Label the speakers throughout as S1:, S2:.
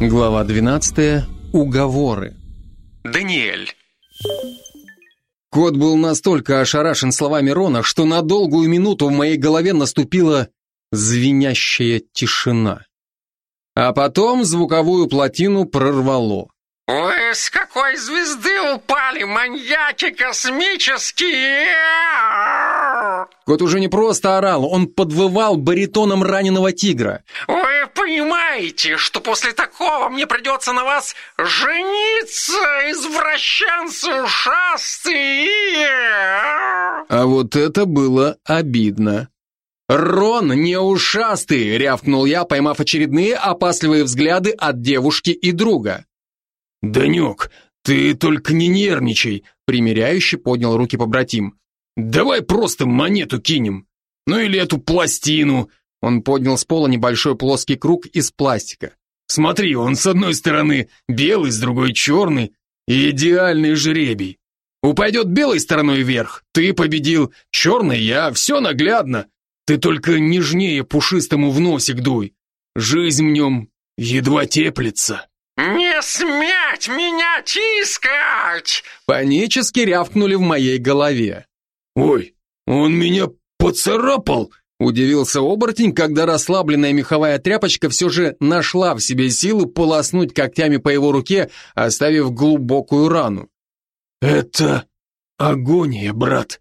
S1: Глава 12. Уговоры.
S2: Даниэль.
S1: Кот был настолько ошарашен словами Рона, что на долгую минуту в моей голове наступила звенящая тишина. А потом звуковую плотину прорвало.
S2: Вы с какой звезды упали, маньяки космические?
S1: Кот уже не просто орал, он подвывал баритоном раненого тигра.
S2: Вы понимаете, что после такого мне придется на вас жениться, извращенцы ушастые?
S1: А вот это было обидно. «Рон, не ушастый!» — рявкнул я, поймав очередные опасливые взгляды от девушки и друга.
S3: «Данек, ты только не нервничай», — примиряюще поднял руки побратим. «Давай просто монету кинем. Ну или эту пластину». Он поднял с пола небольшой плоский круг из пластика. «Смотри, он с одной стороны белый, с другой черный. Идеальный жребий. Упадет белой стороной вверх, ты победил, черный я, все наглядно. Ты только нежнее пушистому в носик дуй. Жизнь в нем едва теплится».
S2: «Не сметь меня тискать!»
S1: Панически рявкнули в моей голове.
S3: «Ой, он меня поцарапал!»
S1: Удивился оборотень, когда расслабленная меховая тряпочка все же нашла в себе силы полоснуть когтями по его руке, оставив глубокую рану.
S3: «Это агония, брат.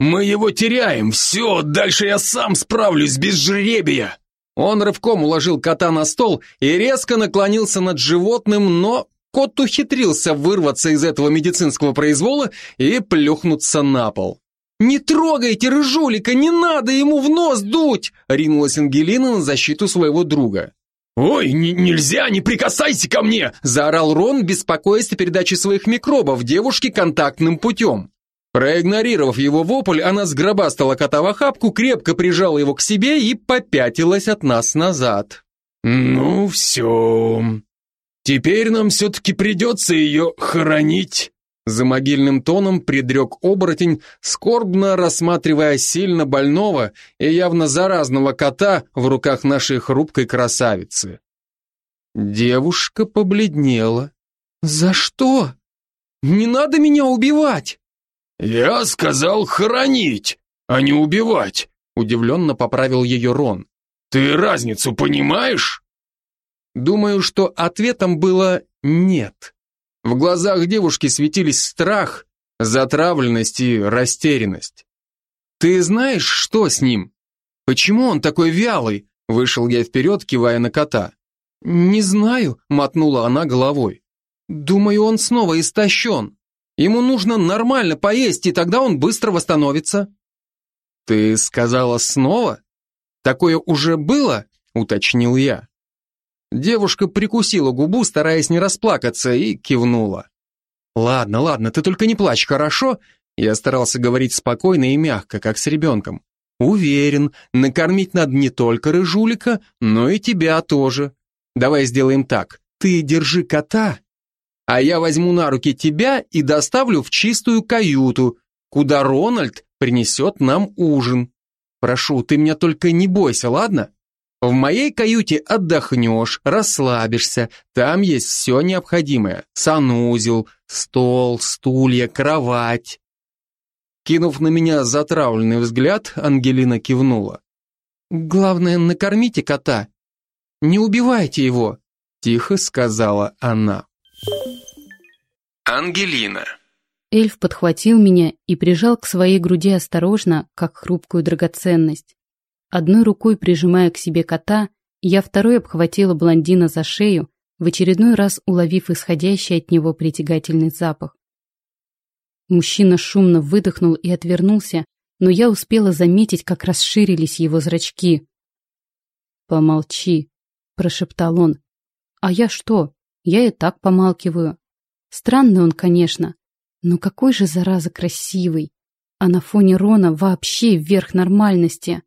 S3: Мы его теряем. Все, дальше я сам справлюсь без жребия!»
S1: Он рывком уложил кота на стол и резко наклонился над животным, но кот ухитрился вырваться из этого медицинского произвола и плюхнуться на пол. «Не трогайте рыжулика, не надо ему в нос дуть!» ринулась Ангелина на защиту своего друга.
S3: «Ой, нельзя, не прикасайся ко мне!»
S1: заорал Рон, беспокоясь о передаче своих микробов девушке контактным путем. Проигнорировав его вопль, она сгробастала кота в охапку, крепко прижала его к себе и попятилась от нас назад.
S3: «Ну все. Теперь нам все-таки придется ее хоронить»,
S1: за могильным тоном предрек оборотень, скорбно рассматривая сильно больного и явно заразного кота в руках нашей хрупкой красавицы. Девушка побледнела. «За что? Не надо меня убивать!»
S3: «Я сказал хоронить, а не убивать», — удивленно поправил ее Рон. «Ты разницу понимаешь?»
S1: Думаю, что ответом было «нет». В глазах девушки светились страх, затравленность и растерянность. «Ты знаешь, что с ним? Почему он такой вялый?» Вышел я вперед, кивая на кота. «Не знаю», — мотнула она головой. «Думаю, он снова истощен». Ему нужно нормально поесть, и тогда он быстро восстановится. Ты сказала снова? Такое уже было? Уточнил я. Девушка прикусила губу, стараясь не расплакаться, и кивнула. Ладно, ладно, ты только не плачь, хорошо? Я старался говорить спокойно и мягко, как с ребенком. Уверен, накормить надо не только рыжулика, но и тебя тоже. Давай сделаем так. Ты держи кота, а я возьму на руки тебя и доставлю в чистую каюту, куда Рональд принесет нам ужин. Прошу, ты меня только не бойся, ладно? В моей каюте отдохнешь, расслабишься, там есть все необходимое. Санузел, стол, стулья, кровать. Кинув на меня затравленный взгляд, Ангелина кивнула. «Главное, накормите кота. Не убивайте его», — тихо сказала она.
S2: Ангелина.
S4: Эльф подхватил меня и прижал к своей груди осторожно, как хрупкую драгоценность. Одной рукой прижимая к себе кота, я второй обхватила блондина за шею, в очередной раз уловив исходящий от него притягательный запах. Мужчина шумно выдохнул и отвернулся, но я успела заметить, как расширились его зрачки. «Помолчи», — прошептал он. «А я что? Я и так помалкиваю. Странный он, конечно, но какой же, зараза, красивый. А на фоне Рона вообще вверх нормальности.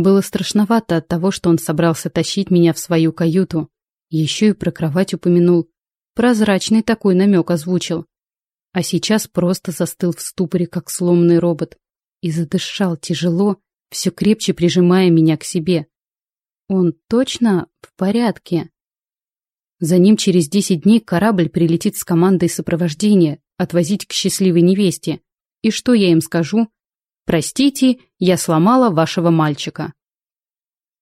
S4: Было страшновато от того, что он собрался тащить меня в свою каюту. Еще и про кровать упомянул. Прозрачный такой намек озвучил. А сейчас просто застыл в ступоре, как сломанный робот. И задышал тяжело, все крепче прижимая меня к себе. Он точно в порядке? За ним через десять дней корабль прилетит с командой сопровождения, отвозить к счастливой невесте. И что я им скажу? Простите, я сломала вашего мальчика.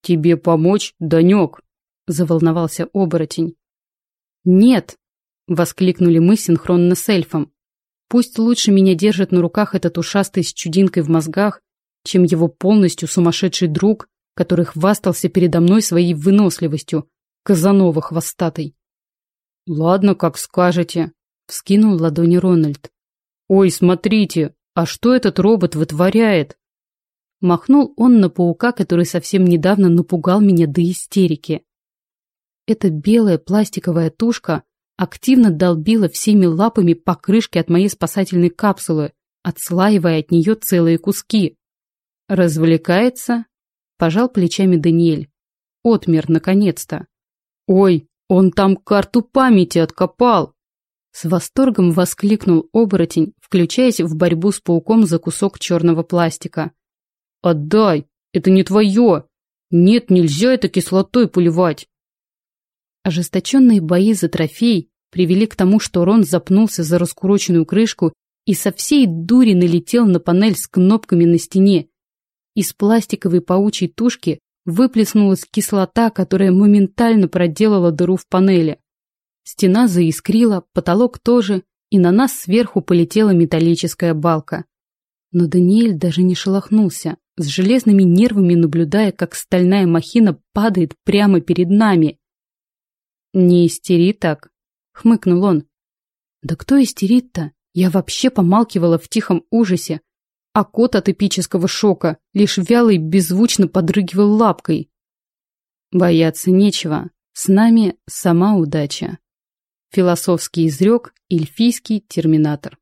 S1: Тебе помочь, Данек? Заволновался оборотень.
S4: Нет, воскликнули мы синхронно с эльфом. Пусть лучше меня держит на руках этот ушастый с чудинкой в мозгах, чем его полностью сумасшедший друг, который хвастался передо мной своей выносливостью, Казанова хвостатый.
S1: «Ладно, как скажете», — вскинул ладони Рональд.
S4: «Ой, смотрите, а что этот робот вытворяет?» Махнул он на паука, который совсем недавно напугал меня до истерики. Эта белая пластиковая тушка активно долбила всеми лапами по крышке от моей спасательной капсулы, отслаивая от нее целые куски. «Развлекается?» – пожал плечами Даниэль. «Отмер, наконец-то!» «Ой, он там карту памяти откопал!» С восторгом воскликнул оборотень, включаясь в борьбу с пауком за кусок черного пластика.
S1: «Отдай! Это не твое! Нет, нельзя это кислотой поливать!»
S4: Ожесточенные бои за трофей привели к тому, что Рон запнулся за раскуроченную крышку и со всей дури налетел на панель с кнопками на стене. Из пластиковой паучьей тушки выплеснулась кислота, которая моментально проделала дыру в панели. Стена заискрила, потолок тоже, и на нас сверху полетела металлическая балка. Но Даниэль даже не шелохнулся, с железными нервами наблюдая, как стальная махина падает прямо перед нами. «Не истери так», — хмыкнул он. «Да кто истерит-то? Я вообще помалкивала в тихом ужасе, а кот от эпического шока лишь вяло и беззвучно подрыгивал лапкой. Бояться нечего, с нами сама удача. Философский изрек эльфийский терминатор.